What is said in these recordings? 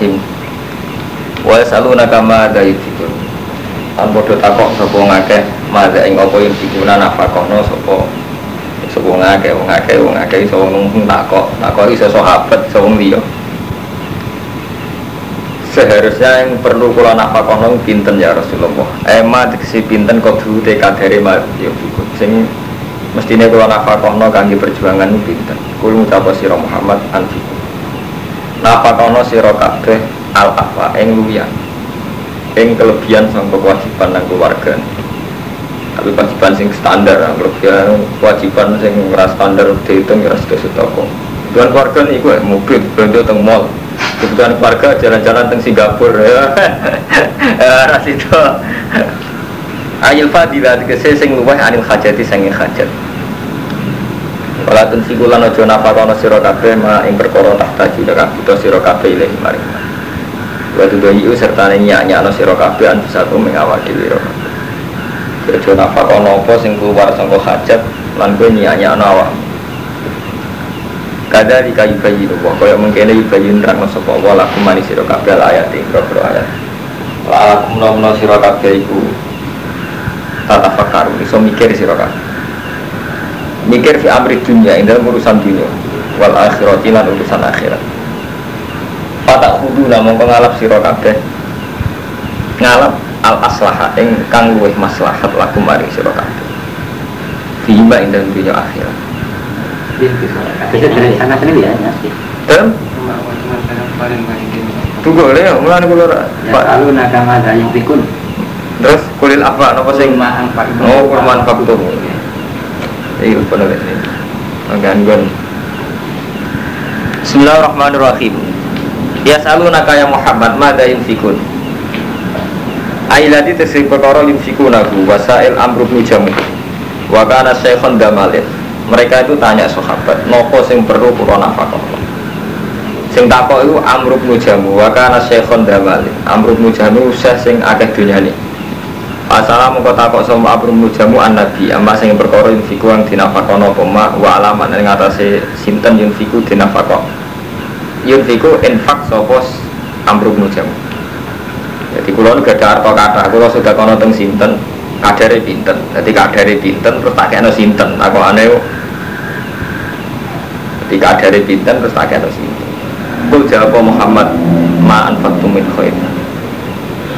Bismillahirrahmanirrahim. Wa yasalunaka ma yunfikun. Lan padha takok sapa ngakeh madza ing apa yunfikuna nafakono sapa sapa ngakeh wong akeh wong akeh iso ngomong takok takok iso sahabat iso wong liya. Seharusnya yang perlu kula nafakono pinten ya Rasulullah. Ema dikesi pinten kok dulu tekadere ma yunfikun. Sing mestine kula nafakono kangge perjuangan pinten. Kula ngucap sira Muhammad anfiku. Nafakono sira kabeh al afa ing luwian. Ing kelebihan sang kewajiban nang keluarga. Tapi kewajiban sing standar, kelebihan kewajiban sing ora standar dihitung ya sudah setoko. Kebutuhan keluarga nih gue mobil belanja teng mall. Kebutuhan keluarga jalan-jalan teng Singapura ya. Ras itu. Ayil fadilah dikese sing luweh anil hajati sing hajat. Wala tunfiku lan aja nafakono sira kabeh ma ing perkara tahta juga kabutuh sira kabeh ilahi maring. Wa tudayu serta nyanyi ana sira kabeh an bisa ku ing awak dhewe ira kabeh. Aja nafakono apa sing keluar saka hajat lan kowe nyanyi ana awak. Kada di kayu bayi wa kaya mengkene yubayin rang sapa wa lakum mani sira kabeh ayat ing boro ayat. Wa lakum nomno sira kabeh iku tatafakaru iso mikir sira kabeh mikir fi amri dunia ini dalam urusan dunia wal akhirat lan urusan akhirat Fatak kudu namun pengalap siro kabeh ngalap al aslaha ing kang luwih maslahat laku mari siro kabeh Fima ing dalam dunia akhirat Bisa dari sana sini ya. Dan tunggu Ya, Pak lalu nakam ada yang pikun. terus kulil apa napa sing Maang Pak. Oh, kurman faktum. Iya, benar ini. Gangguan. Bismillahirrahmanirrahim. Ya salunaka ya Muhammad madza yunfikun. Ailati tesih perkara yunfikunahu wasail amru bin jamu. Wa kana syekhon damalin. Mereka itu tanya sahabat, nopo sing perlu kula nafkah? Sing takok itu Amr bin Jamu, wa kana syekhon damalin. Amr bin Jamu sing akeh dunyane. Assalamu kau takok sama Abu Mujamu an Nabi. Amma sing perkara yunfiku yang dinafakono pema Wa alaman yang ngatasi sinten yunfiku dinafako Yunfiku infak sopos Amr Mujamu Jadi gak ada arto kata Kulo sudah kono teng sinten Kadare pinten. Jadi kadare pinten terus tak kena sinten. Aku aneh Jadi kadare pinten terus tak kena sinten. Kul jawab Muhammad? Ma anfaktu min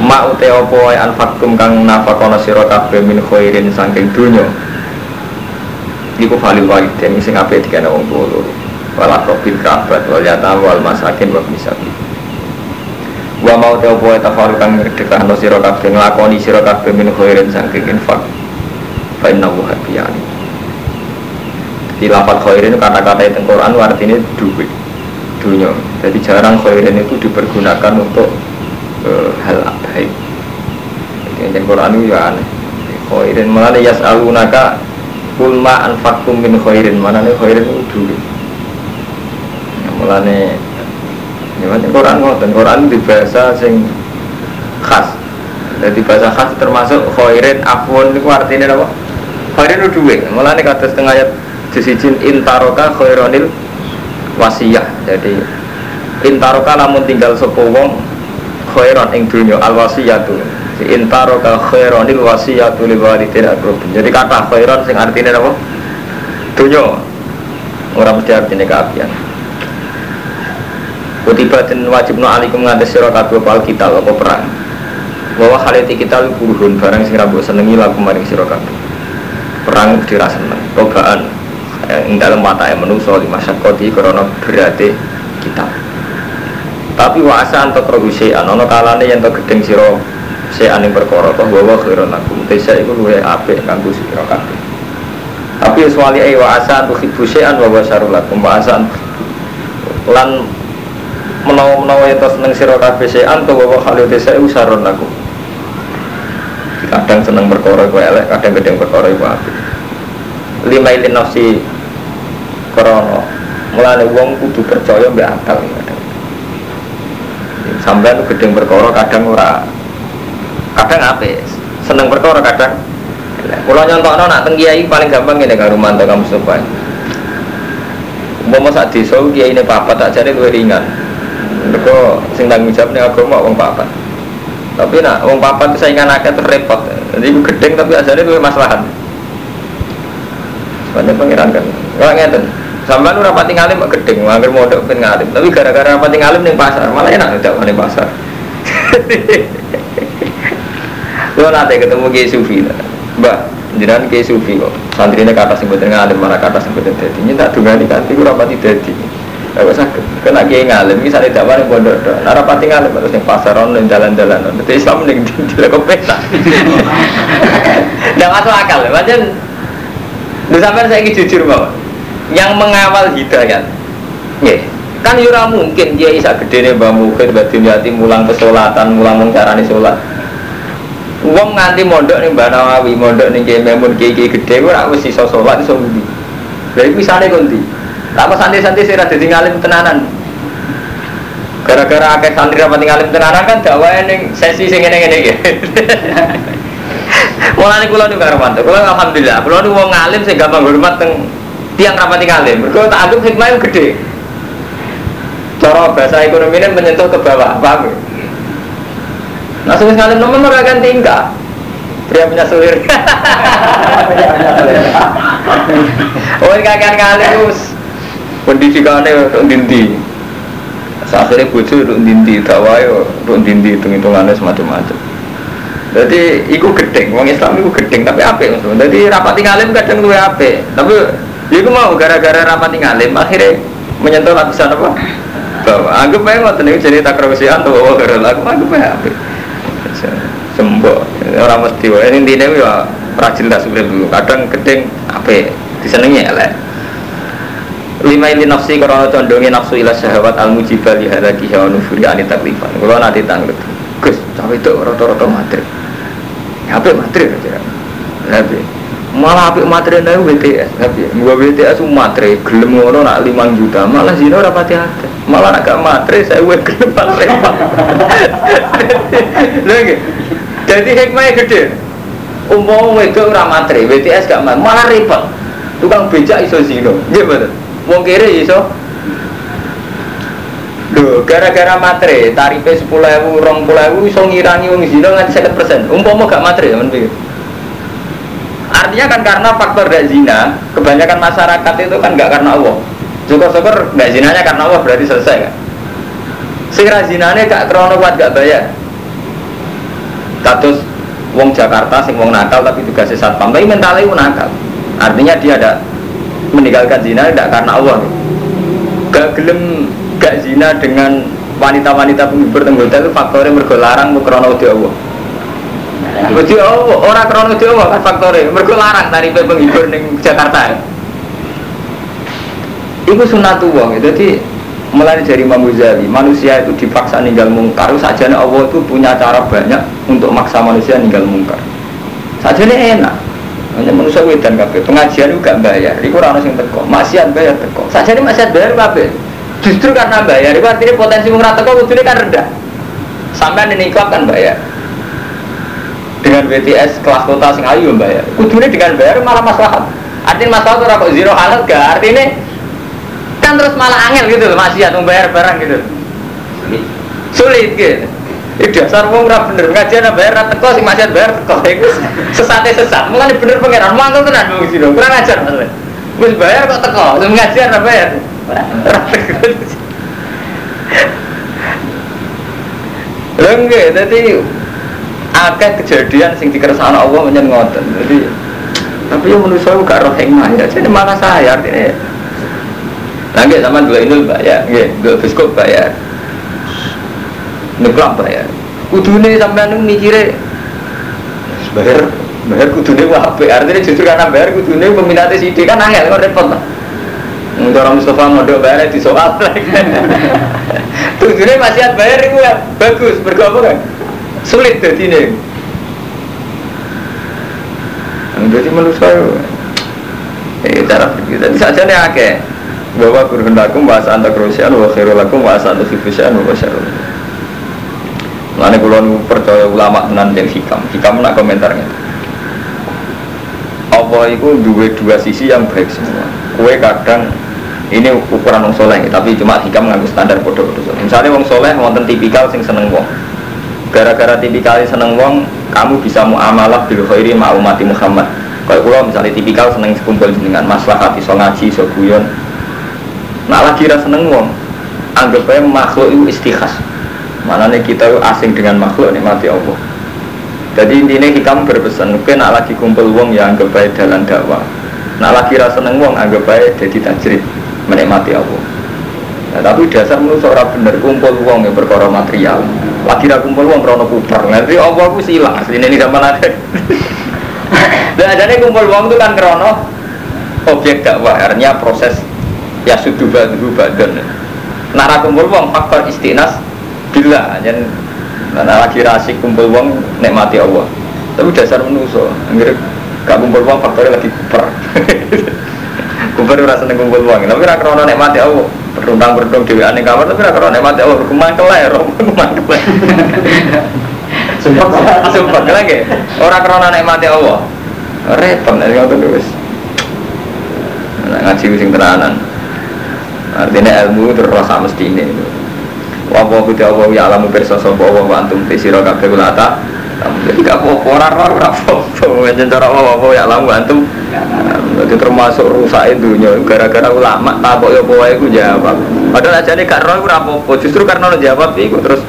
Ma ute opo wae anfakum kang nafakono sira kabeh min khairin saking dunya. Iku falil walidain sing apik dikene wong tuwa loro. Wal aqrabil kerabat wal yatam wal masakin wa misabi. Wa mau te wae tafaru kang ngedekahno sira kabeh nglakoni sira kabeh min khairin saking infak. Fa innahu habiyani. Di lafal khairin kata-kata itu Quran artinya duit dunia. Jadi jarang khairin itu dipergunakan untuk hal baik. Yang Quran itu ya aneh. Khairin mana nih yas'alunaka kul ma anfaqtum min khairin mana nih khairin itu dulu. Mulane ya mana Quran ngoten Quran di bahasa sing khas. Jadi bahasa khas termasuk khairin afwan itu artinya apa? Khairin itu duit. Mulane kata setengah ayat disijin intaroka khaironil wasiyah. Jadi intaroka namun tinggal sepuluh wong khairan ing dunya al wasiyatu si intaro ka khairanil wasiyatu lil walidin akrabin jadi kata khairan sing artinya apa? Dunya. Ora mesti artinya keapian. Kutiba dan wajib no alikum ngantes sira kabeh pal kita apa perang. Bahwa haliti kita kurhun barang sing rambut senengi laku maring sira kabeh. Perang dirasa seneng, cobaan ing dalem mata menungso lima syakoti krana berate kita tapi wa asa antuk rohu syai'an. Ono kalane yang tok sira syai'an ing perkara toh wa khairon lakum. Tesa iku luwe apik kanggo sira kabeh. Tapi suwali ai wa asa antuk hibu syai'an wa wasarul lakum. Wa asa lan menawa-menawa yang seneng sira kabeh syai'an to wa khalil tesa iku saron lakum. Kadang seneng perkara iku elek kadang gedeng perkara iku apik. Lima ilin nafsi krono mulane wong kudu percaya mbek akal. kadang itu gedeng perkara kadang ora kadang apa seneng perkara kadang kalau nyontok nak teng kiai paling gampang ini karo mantu kamu supaya mau saat desa kiai ini papa tak jadi lebih ringan Mereka sing tanggung jawab nih agama wong papat. Tapi nak wong papat saingan akeh repot. Jadi gedeng tapi asale duwe maslahat. Sebenarnya pangeran kan. Kalau ngeten, sampean ora pati ngalim kok gedeng, angger modok ben ngalim. Tapi gara-gara pati ngalim ning pasar, malah enak tidak ning pasar. Lo nanti ketemu Kiai Sufi, Mbak, jenengan Kiai Sufi kok. Santrine kata sing boten ngalim, malah kata boten dadi. Nyata dungani kanthi ora pati dadi. Gak usah kena kiai ngalim, misalnya dakwah ning pondok tok. Nek ora pati ngalim terus ning pasar ono ning dalan-dalan. Dadi Islam ning dilek peta. Nggak masuk akal, macam Lu sampean saya jujur bahwa yang mengawal hidayat, ya kan yura mungkin dia bisa gede nih mbak mukid mbak dimyati mulang kesolatan mulang mengcarani sholat Uang nganti mondok nih mbak Nawawi mondok nih kiai memun kiai gede gue aku sih sholat iso budi dari misalnya kunti lama santri-santri sih rada ngalim tenanan? Gara-gara akeh santri rapat ngalim tenanan kan dakwah ning sesi sing ngene-ngene iki. Mulane kula niku karo Kula alhamdulillah, kula niku wong ngalim sing gampang hormat teng tiang rapati ngalim. Mergo tak anggap hikmahnya gede. Cara bahasa ekonomi ini menyentuh ke bawah, paham ya? Nah, sing ngalim nemen ora kan tingkah. Pria punya sulir. oh, kakek ngalim wis pendidikannya dinti. Akhirnya bujuk untuk dinti, dakwah yo untuk dinti, hitung-hitungannya semacam-macam. Jadi iku gedeng, wong Islam iku gedeng tapi apik maksudnya. Jadi rapati ngalim kadang luwe apik. Tapi iku mau gara-gara rapati ngalim akhirnya menyentuh lapisan apa? Bahwa anggap aja ngoten niku jadi takrosian tuh bawa. Gara lagu anggap aja. Sembo, orang mesti wae. Intine ya rajin tak sulit dulu. Kadang gedeng apik, disenengi elek. lima ini nafsi karena condongnya nafsu ila syahwat al mujibah li halaki hawa nufuri ani taklifan. Kalau nanti tanggut Gus, cawe itu rata-rata materi apa materi aja tapi malah apa materi nih BTS tapi gua BTS materi gelem ngono nak lima juta. Malah sih ora pati ada malah agak materi saya gue gelem malah lagi jadi hikmahnya gede. Umum itu ora materi BTS gak malah repot tukang becak iso zino gimana wong kiri iso. Loh, gara-gara materi, tarifnya sepuluh ribu, rong puluh ribu, so ngirangi wong zina nganti sekitar persen. Umpama gak materi, teman pikir. Artinya kan karena faktor gak zina, kebanyakan masyarakat itu kan gak karena Allah. Syukur-syukur gak zinanya karena Allah berarti selesai kan. Sing zinanya gak krono kuat gak bayar. Katus wong Jakarta sing wong nakal tapi juga sesat pam, tapi mentalnya itu nakal. Artinya dia ada meninggalkan zina tidak karena Allah. Gak gelem gak zina dengan wanita-wanita penghibur tenggoda itu faktornya mergo larang krono Allah Wedi Allah, orang krono di Allah kan faktornya mergo larang tari penghibur ning Jakarta. Itu sunatullah, jadi mulai dari Imam Ghazali, manusia itu dipaksa ninggal mungkar. Saja Allah itu punya cara banyak untuk maksa manusia ninggal mungkar. Saja enak. Hanya manusia wedan kabeh. Pengajian juga bayar. Itu orang yang teko. Maksiat bayar teko. Saja ini maksiat bayar kabeh? Justru karena bayar, itu artinya potensi mengrata kok ini kan rendah. Sampai ini kan bayar. Dengan BTS kelas kota sing ayu bayar. Kudune dengan bayar malah masalah. Artinya masalah itu kok zero halal gak? Artinya kan terus malah angel gitu loh masih membayar barang gitu. Sulit gitu. Itu dasar wong ora bener ngajian bayar ra teko sing masih bayar teko iku sesate sesat. Mulane bener pangeran mangkel tenan wong sira. Kurang ajar maksudnya. Wis bayar kok teko, sing ngajian ra bayar. Lha nggih, dadi akeh kejadian sing dikersakno Allah menyen ngoten. Jadi tapi yang menurut saya gak roh hikmah ya, jadi mana saya artinya Nah, nggih sama dua ini bayar, nggih, dua biskop bayar, nuklap bayar. Kudune sampean mikire bayar bayar kudune wae artinya justru karena bayar kudune peminatnya sidik kan angel kok repot lah. Cara Mustafa modok bayar di soal Tujuannya masih bayar itu ya bagus, berapa kan? Sulit jadi ini. Jadi menurut saya, eh cara berpikir tadi saja nih akeh bahwa kurun lakum bahasa anta kerusian wa khairul lakum bahasa anta fifusian wa syarul. Lalu kalau percaya ulama tenan yang hikam, hikam nak komentarnya. Apa itu dua dua sisi yang baik semua. Kue kadang ini ukuran wong soleh tapi cuma hikam nganggo standar bodoh-bodoh soleh misalnya wong soleh wonten tipikal sing seneng wong gara-gara tipikal seneng wong kamu bisa muamalah bil khairi ma umati Muhammad. Kalau kula misalnya tipikal seneng kumpul dengan maslahat iso ngaji iso guyon. Nak lagi ra seneng wong anggap aja makhluk itu istikhas nih kita asing dengan makhluk nikmati Allah. Jadi intinya hikam berpesan mungkin nak lagi kumpul wong ya anggap aja dalam dakwah. Nak lagi rasa seneng wong anggap aja jadi tajrid menikmati Allah. Nah, tapi dasar menurut seorang bener kumpul uang yang berkoro material lagi ra kumpul uang krono kuper nanti Allah aku silang asli ini zaman ada dan adanya kumpul uang itu kan krono objek dakwah artinya proses ya sudah badu badan nara kumpul uang faktor istinas bila. Dan nah, lagi rasik kumpul uang nikmati Allah. Tapi dasar menuso akhirnya gak kumpul uang faktornya lagi kuper. Kumpul ora seneng kumpul uang, tapi ora krono nikmati Allah. Berundang berundang dewi aneh kamar, tapi ora krono nikmati Allah. Kemang keler, kemang keler. Sumpah, sumpah lagi. Ora krono nikmati Allah. Repot ngoten wis. Nah, ngaji sing tenanan. Artinya ilmu terus rasa mesti ini. Wa wa bi wa ya alamu pirsa sapa wa wa antum tisira kabeh kula ta. Jadi gak apa-apa, ora ora apa-apa. Njen cara apa-apa ya alamu antum jadi termasuk rusak dunia gara-gara ulama takut ya bawa itu jawab. Padahal aja nih gak roh apa justru karena lo jawab itu terus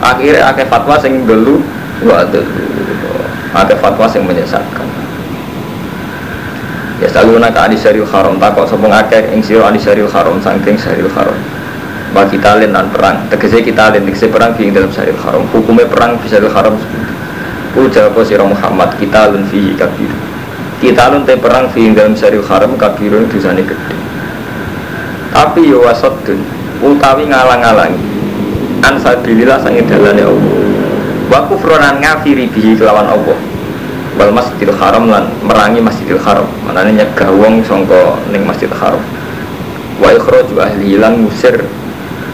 akhirnya akhir fatwa sing dulu waduh akhir fatwa sing menyesatkan. Ya selalu nak adi syaril haram takut sopong akhir ing siro adi syaril haram sangking syaril haram. Bagi kita dan perang, tegese kita lain tegese perang di dalam syaril haram. Hukumnya perang di syaril haram. Ujar siro Muhammad kita lun fihi kabir kita lunte perang fi dalam syaril haram kabirun dosane gede tapi yo wasodun utawi ngalang-alangi. An sabilillah sange dalane Allah. Wa kufronan ngafiri bihi kelawan Allah. Wal masjidil haram lan merangi masjidil haram. Manane nyegah wong sangka ning masjidil haram. Wa ikhraj ahli lan musir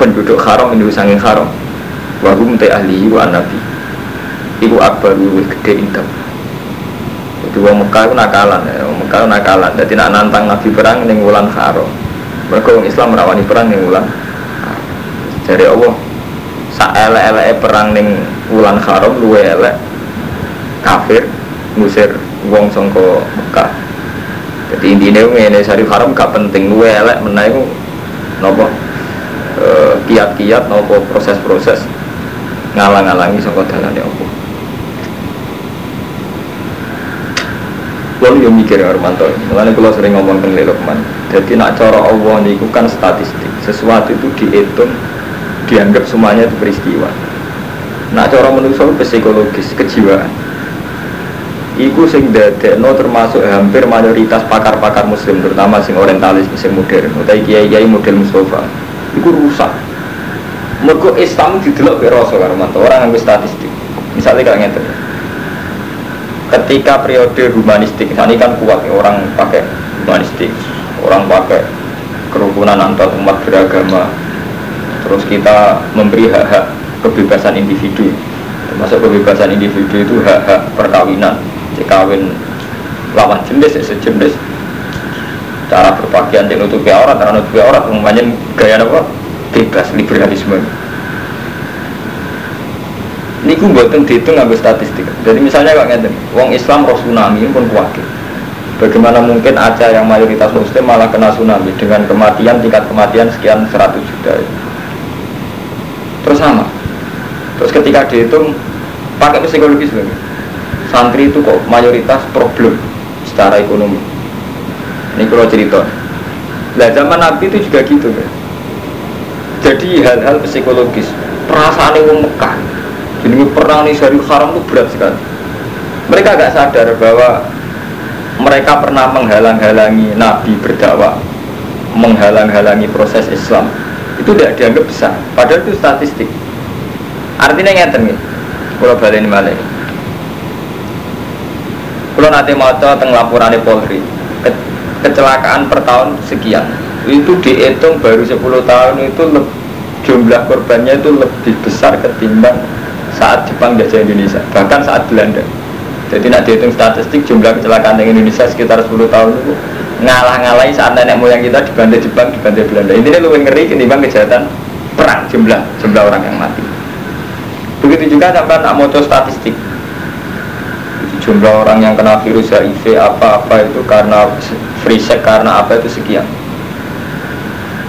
penduduk haram itu sange haram. Wa hum te ahli wa nabi iku akbar gede indah jadi wong Mekah itu nakalan ya, wong Mekah itu nakalan. Jadi nak nantang Nabi perang ning wulan Haram. Mereka wong Islam merawani perang ning wulan. Jadi Allah sak elek-eleke perang ning wulan Haram luwe elek kafir ngusir wong sangka Mekah. Jadi intinya ngene Syarif Haram gak penting luwe elek meneh iku napa eh, kiat-kiat nopo proses-proses ngalang-alangi sangka dalane Allah. Kalau yang mikir Armanto, makanya kalau sering ngomong tentang Lelokman. Jadi nak cara Allah ini kan statistik. Sesuatu itu dihitung, dianggap semuanya itu peristiwa. Nak cara manusia psikologis, kejiwaan. Iku sing no termasuk hampir mayoritas pakar-pakar muslim terutama sing orientalis sing modern utai kiai-kiai model Mustafa iku rusak mergo Islam didelok be rasa karo orang yang statistik misalnya kayak ngeten ketika periode humanistik ini kan kuat ya, orang pakai humanistik orang pakai kerukunan antar umat beragama. Terus kita memberi hak-hak kebebasan individu. Termasuk kebebasan individu itu hak-hak perkawinan kawin lawan jenis ya sejenis. Cara berpakaian yang nutupi aurat cara nutupi aurat umumnya gaya apa? Bebas liberalisme ini gue buatan dihitung nggak statistik. Jadi misalnya kok ngeten, wong Islam roh tsunami pun kuat. Bagaimana mungkin Aceh yang mayoritas muslim malah kena tsunami dengan kematian tingkat kematian sekian 100 juta. Terus sama. Terus ketika dihitung pakai psikologis lagi. Santri itu kok mayoritas problem secara ekonomi. Ini kalau cerita. Nah zaman Nabi itu juga gitu kan. Jadi hal-hal psikologis perasaan yang Mekah jadi perang nih dari haram itu berat sekali. Mereka agak sadar bahwa mereka pernah menghalang-halangi Nabi berdakwah, menghalang-halangi proses Islam. Itu tidak dianggap besar. Padahal itu statistik. Artinya ngeten nih. Kalau balik balik. Kalau nanti mau tentang laporan Polri, ke kecelakaan per tahun sekian. Itu dihitung baru 10 tahun itu jumlah korbannya itu lebih besar ketimbang saat Jepang jajah Indonesia bahkan saat Belanda jadi nak dihitung statistik jumlah kecelakaan di Indonesia sekitar 10 tahun itu ngalah-ngalahi saat nenek moyang kita dibantai Jepang, dibantai Belanda. Intinya lebih ngeri ketimbang kejahatan perang jumlah jumlah orang yang mati. Begitu juga sampai nak moco statistik jumlah orang yang kena virus HIV apa-apa itu karena free sex karena apa itu sekian.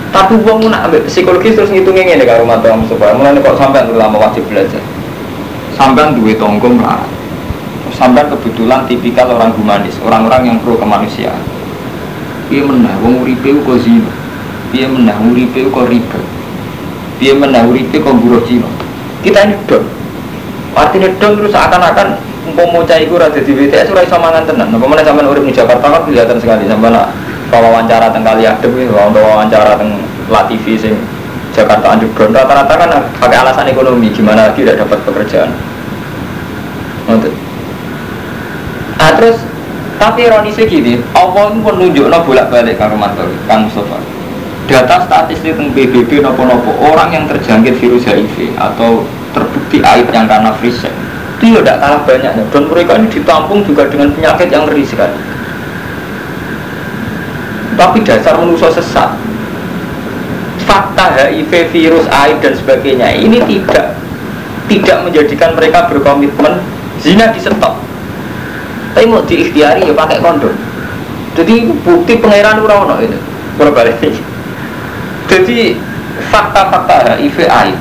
Tapi uang nak ambil psikologis terus ngitungnya ini kalau mata Mustafa. Mulai kok sampai lama wajib belajar. Sampai dua tonggo melarat. Sampai kebetulan tipikal orang humanis, orang-orang yang pro kemanusiaan. Dia menang, wong uripe kok zina. Dia menang, uripe kok riba. Dia menang, uripe kok buruh Cina. Kita ini dong. Artinya dong terus akan-akan umpama cah iku ora dadi BTS ora iso mangan meneh sampean urip di Jakarta kan kelihatan sekali sampean nak wawancara teng kali adem iki, wawancara teng Latifi sing Jakarta underground rata-rata kan pakai alasan ekonomi gimana lagi tidak dapat pekerjaan. Ngoten. Ah terus tapi ironisnya gini, Allah pun nunjukno bolak-balik Kang Romanto, Kang Mustafa. Data statistik tentang PBB nopo-nopo orang yang terjangkit virus HIV atau terbukti aib yang karena free itu ya tidak kalah banyaknya dan mereka ini ditampung juga dengan penyakit yang ngeri sekali tapi dasar manusia sesat fakta HIV, virus, AIDS dan sebagainya ini tidak tidak menjadikan mereka berkomitmen zina di stop tapi mau diikhtiari ya pakai kondom. Jadi bukti pangeran urawono itu berbalik jadi fakta-fakta HIV AIDS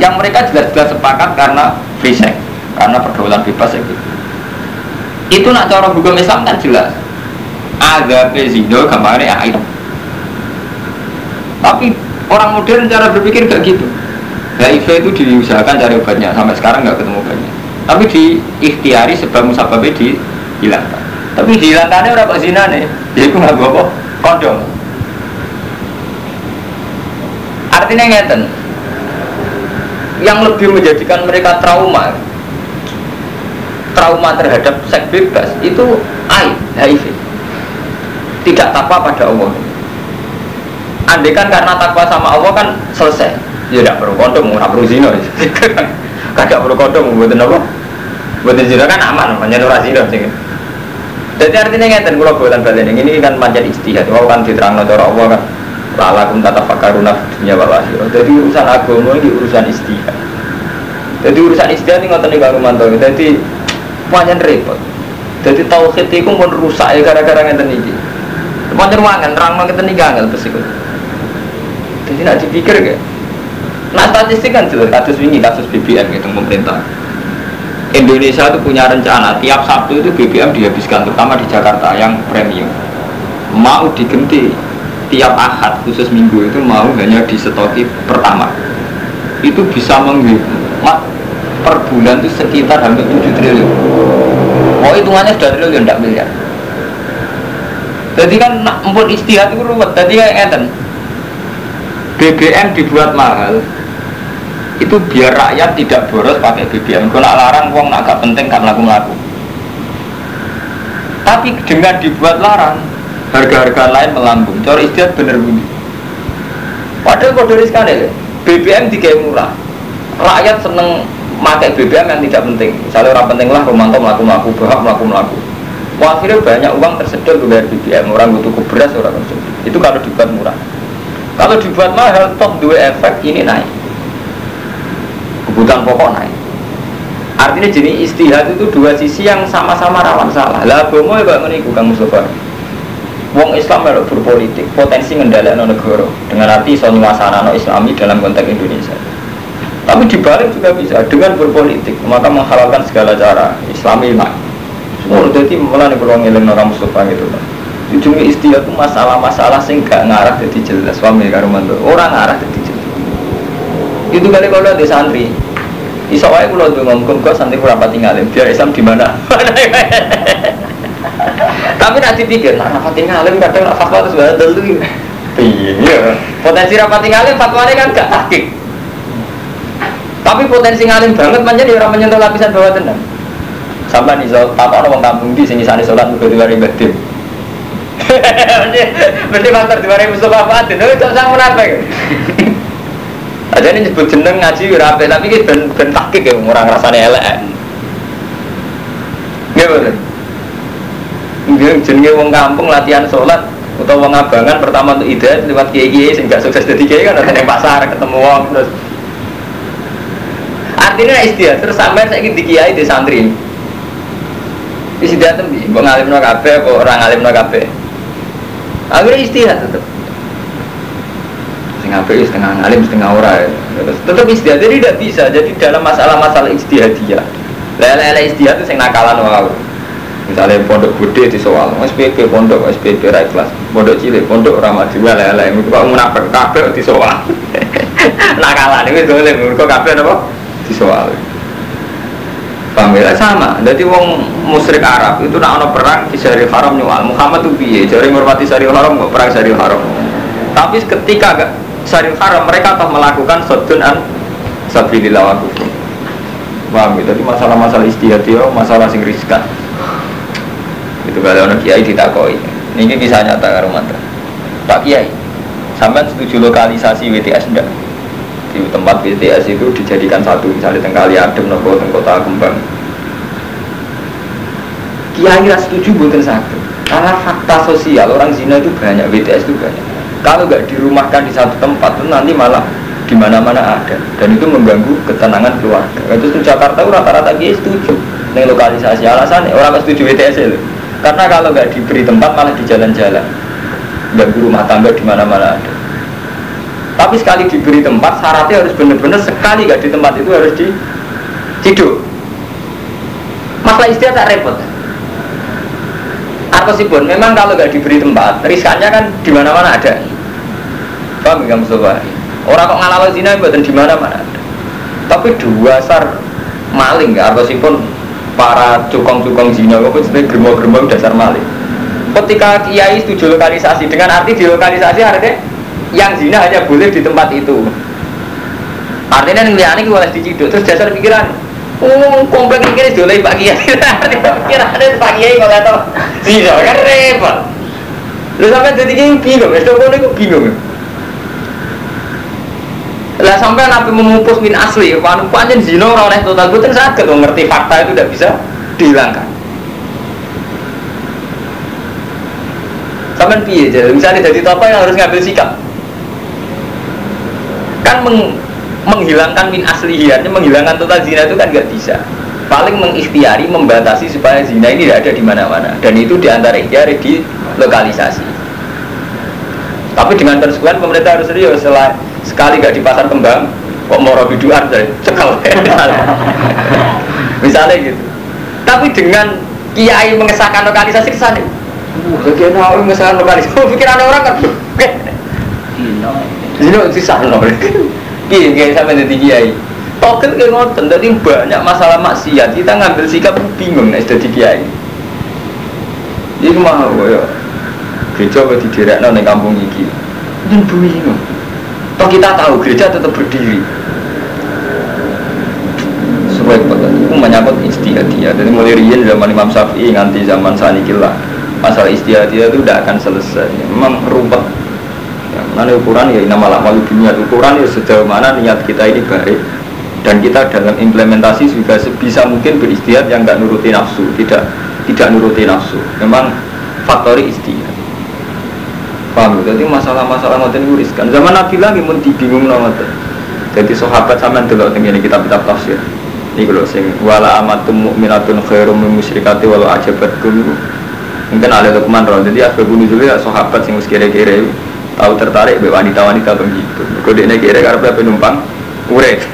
yang mereka jelas-jelas sepakat karena free sex karena pergaulan bebas gitu. itu nak cara hukum Islam kan jelas. Ada pezindo gambarnya air tapi orang modern cara berpikir gak gitu. HIV itu diusahakan cari obatnya. Sampai sekarang nggak ketemu obatnya tapi di ikhtiari sebab musababnya dihilangkan tapi dihilangkannya orang kok zina nih. Jadi aku nggak apa kondom. Artinya ngeten. Yang lebih menjadikan mereka trauma trauma terhadap seks bebas itu AI, HIV. Tidak takwa pada Allah. Andai kan karena takwa sama Allah kan selesai. Ya tidak perlu kondom, tidak perlu zina. Tidak perlu kondom, buatin apa buatin zina kan aman, namanya nurah zina jadi artinya ngeten kalau buatan balen ini kan panjang istihad. Mau kan diterang cara Allah kan? Lalakum tata fakaruna dunia wa jadi urusan agama ini urusan istihad. Jadi urusan istihad ini ngotot nih Kang Rumanto jadi panjang repot. Jadi tauhid itu pun rusak ya gara-gara ngeten iki. Panjang wangan terang ngeten iki angel besikut jadi nak dipikir gak nah statistik kan jelas kasus ini kasus BBM gitu pemerintah Indonesia itu punya rencana. Tiap Sabtu itu BBM dihabiskan terutama di Jakarta yang premium. Mau diganti tiap ahad khusus minggu itu mau hanya disetoki pertama. Itu bisa menghemat per bulan itu sekitar hampir 7 triliun. Oh hitungannya sudah triliun tidak miliar. Jadi kan empun istihad itu ruwet. Tadi kayak ngeten. BBM dibuat mahal itu biar rakyat tidak boros pakai BBM kalau larang uang agak penting gak melaku melaku. Tapi dengan dibuat larang harga-harga lain melambung. Cara istiadat bener bunyi. Padahal kode sekali BBM tiga murah. Rakyat seneng pakai BBM yang tidak penting. Misalnya orang penting lah Romanto melaku melaku bahak melaku melaku. Akhirnya banyak uang tersedot bayar BBM orang butuh beras orang tersedot. Itu kalau dibuat murah. Kalau dibuat mahal toh dua efek ini naik kebutuhan pokok naik. Artinya jenis istihad itu dua sisi yang sama-sama rawan salah. Lah bomo ya kok meniku kang Mustafa. Wong Islam harus berpolitik potensi ngendalikan negara. Dengan arti so no Islami dalam konteks Indonesia. Tapi dibalik juga bisa dengan berpolitik maka menghalalkan segala cara Islami naik. Semua jadi malah nih kalau ngiling orang Mustafa gitu kan ujungnya istihad itu masalah-masalah sing gak ngarah jadi jelas suami karo orang ngarah jadi jelas. Itu kali kalau ada santri iso wae kula ndonga muga santri ora pati ngalim biar Islam di mana? Tapi nanti pikir nah rapati ngalim kadang nak fatwa terus ada dulu iya. Potensi rapati ngalim fatwanya kan gak takik tapi potensi ngalim banget manjat di orang menyentuh lapisan bawah tenang sampai nih so apa orang kampung di sini sana sholat udah dua ribu tim berarti mantar dua ribu Mustafa Fatin tapi tak sama apa Aja ini nyebut jeneng ngaji rapi tapi ini ben ben takik ya orang rasanya elek. Nggih betul. Nggih jenenge wong kampung latihan sholat utawa wong abangan pertama untuk ide lewat kiai kiai sing gak sukses jadi kiai kan ada yang pasar ketemu wong terus. Artinya istiadat terus sampai saya ingin di kiai di santri. Istiadat tembi kok ngalim no kafe orang ngalim no kafe akhirnya istiadat tetap setengah apik setengah ngalim setengah ora. Ya. terus tetap istiadat jadi tidak bisa. Jadi dalam masalah-masalah istihadiyah lele-lele istihad itu sing nakalan wow misalnya pondok gede di soal SPP pondok SPP ra kelas pondok cilik pondok ramadi lele itu kok munafik kabeh di soal. Nakalan itu dolem mergo kabeh apa di soal. Paham ya? Sama, jadi wong musyrik Arab itu nak ono perang di Syaril Haram nyual Muhammad tuh piye, jadi menghormati Syaril Haram kok perang Syaril Haram? Tapi ketika Syaril Haram mereka telah melakukan sodun an Sabilillah wa kufur Paham ya? Jadi masalah-masalah istihad itu masalah sing riskan Itu kalau orang kiai ditakoi. Ini kisah nyata karo mantra Pak Kiai, sampai setuju lokalisasi WTS enggak? di tempat BTS itu dijadikan satu misalnya tengkali adem nopo teng kota kembang. Kiai ras setuju bukan satu. Karena fakta sosial orang zina itu banyak BTS itu banyak kalau nggak dirumahkan di satu tempat itu nanti malah di mana-mana ada. Dan itu mengganggu ketenangan keluarga. Itu di Jakarta rata-rata kiai setuju. Nih lokalisasi alasan orang nggak setuju BTS itu. Karena kalau nggak diberi tempat malah di jalan-jalan. Ganggu rumah tangga di mana-mana ada. Tapi sekali diberi tempat, syaratnya harus benar-benar sekali gak di tempat itu harus di ciduk. Masalah istilah tak repot. Pun, memang kalau gak diberi tempat, riskannya kan di mana-mana ada. Paham nggak Mustafa? Orang kok ngalami zina buatan di mana-mana. Tapi dua sar maling nggak pun para cukong-cukong zina kok sebenarnya germo-germo dasar maling. Ketika kiai setuju lokalisasi dengan arti di lokalisasi artinya yang zina hanya boleh di tempat itu artinya yang liane itu boleh diciduk terus dasar pikiran oh komplek ini sudah Pak Kiai. Pikirannya Pak Kiai kalau tahu zina kan repot. Lu sampai jadi kayak bingung es dong itu bingung. Lah sampai nabi memupus min asli panu panjen zina orang oleh total bukan sakit ngerti fakta itu tidak bisa dihilangkan. Sampai piye jadi misalnya jadi yang harus ngambil sikap. Kan meng, menghilangkan min aslihiannya menghilangkan total zina itu kan nggak bisa. Paling mengikhtiari membatasi supaya zina ini tidak ada di mana-mana. Dan itu di antara ikhtiar di lokalisasi. Tapi dengan konsekuensi pemerintah harus serius. Setelah sekali nggak di pasar kembang kok mau biduan dari cekal misalnya gitu. Tapi dengan kiai mengesahkan lokalisasi ke sana Bagian awal mengesahkan lokalisasi, pikiran orang kan ini sisa loh. Iya, kayak sampai jadi kiai. Togel kayak ngoten, jadi banyak masalah maksiat. Kita ngambil sikap bingung nih jadi kiai. Ini mah ya. Gereja di daerah nang kampung iki. Dan bingung. Toh kita tahu gereja tetap berdiri. Supaya itu menyangkut istihadiyah. Jadi mulai rian zaman Imam Syafi'i nganti zaman sanikillah masalah istihadiyah itu tidak akan selesai. Memang rumput Mana ukuran ya nama malu dunia ukuran ya sejauh mana niat kita ini baik dan kita dalam implementasi juga sebisa mungkin beristihad yang nggak nuruti nafsu, tidak tidak nuruti nafsu. Memang faktori istihad. Paham? Jadi masalah-masalah ngoten itu riskan. Zaman Nabi lagi mun dibingung ngoten. Jadi sahabat sama dulu tentang kitab-kitab tafsir. Ini kalau sing wala amatum mu'minatun khairum min musyrikati walau ajabatkum. Mungkin ada Luqman roh. Jadi asbabun nuzulnya sahabat sing kira-kira tahu tertarik be wanita-wanita begitu. Kode ini kira karena penumpang urek.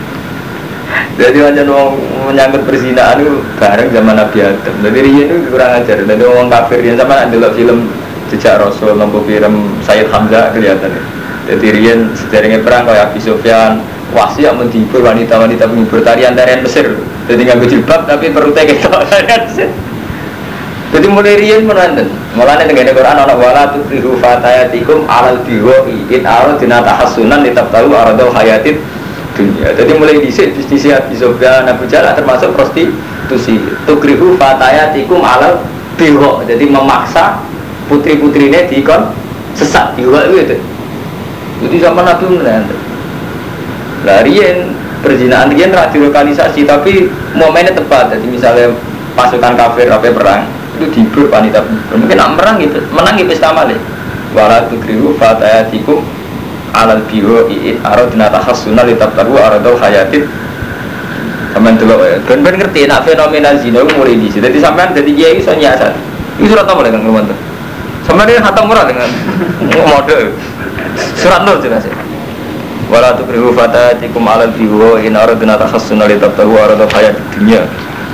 Jadi macam orang menyangkut perzinaan itu bareng zaman Nabi Adam. Jadi dia itu kurang ajar. Jadi orang kafir dia sama ada film jejak Rasul lampu film Sayyid Hamzah kelihatan. Jadi Rian sederhana perang kayak Abi Sufyan wasi yang menghibur wanita-wanita menghibur tarian-tarian Mesir. Jadi nggak jilbab tapi perlu tega tarian Mesir. Jadi mulai rian menonton. Mulai dengan Quran anak wala tu krihu fatayatikum alal biwa in alal dina tahasunan tetap tahu aradul hayatid dunia. Jadi mulai disik bisnis Abi Sofyan Abu Jalal termasuk prostitusi. Tu krihu fatayatikum alal biwa. Jadi memaksa putri putrinya dikon sesat biwa itu. Jadi zaman Nabi menonton. Larian perzinahan dia lokalisasi tapi momennya tepat. Jadi misalnya pasukan kafir apa perang itu dihibur panitia mungkin nak menang gitu menang gitu istamale wala tukrihu fatayatikum alal biho i'in aradina tahassuna litabtaru aradul hayatid Sampeyan delok ya. Ben ben ngerti nak fenomena zina itu mulai di sini. Jadi sampean jadi kiai iso nyiasat. Ini surat apa dengan teman tuh? Sampeyan ini hatam murah dengan mode. Surat nur jelas ya. Wala tukrihu fatatikum alal biwa in li tabtahu arada hayat dunya.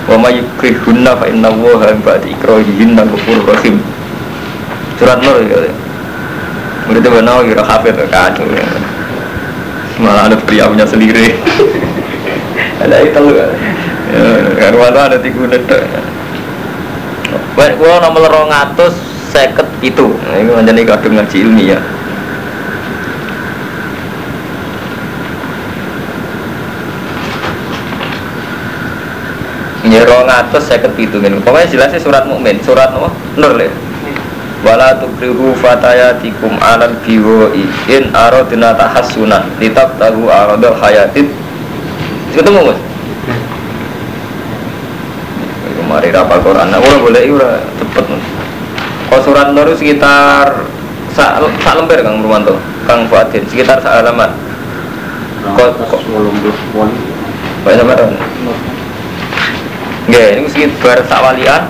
Wa may yukrihunna fa inna Allaha min ba'di ikrahihinna ghafurur rahim. Surat nur ya. Murid itu benar kira hafid kacau ya. Malah ada pria punya sendiri. ada itu kan karena ada tiga netek Baik, gua nomor rong atus seket itu, nah, ini menjadi kadung ngaji ilmiah. Ya rong atus seket itu kan, pokoknya jelasnya surat mukmin, surat apa? Nur le. Wala tukrihu fatayatikum alal biwoi in aradna tahassunan litabtahu aradul hayatid ketemu mas kemarin rapal Quran nah orang boleh ura cepet mas kalau surat nur sekitar sak sa lembar kang Rumanto kang Fuadin sekitar sak halaman kok kok Pak sama dong Nggih, ini sekitar sak walian.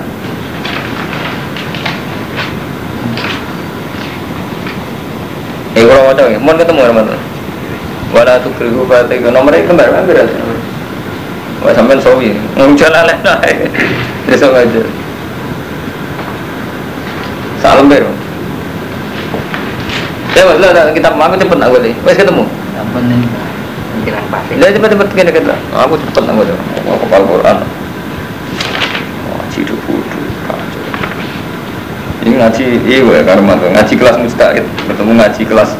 Eh, kalau mau mau ketemu teman-teman wala tu krihu batik nomornya kembar kan beras wah sampean sawi. Aleh nae besok aja. Salam ber ya mas lah kita mau cepet nak boleh wes ketemu. Ampun nih. Pikiran pasti. Lah cepet cepet kita aku cepet nak boleh mau kepal Quran ngaji dulu ini ngaji iya karena tuh ngaji kelas mustahil ketemu ngaji kelas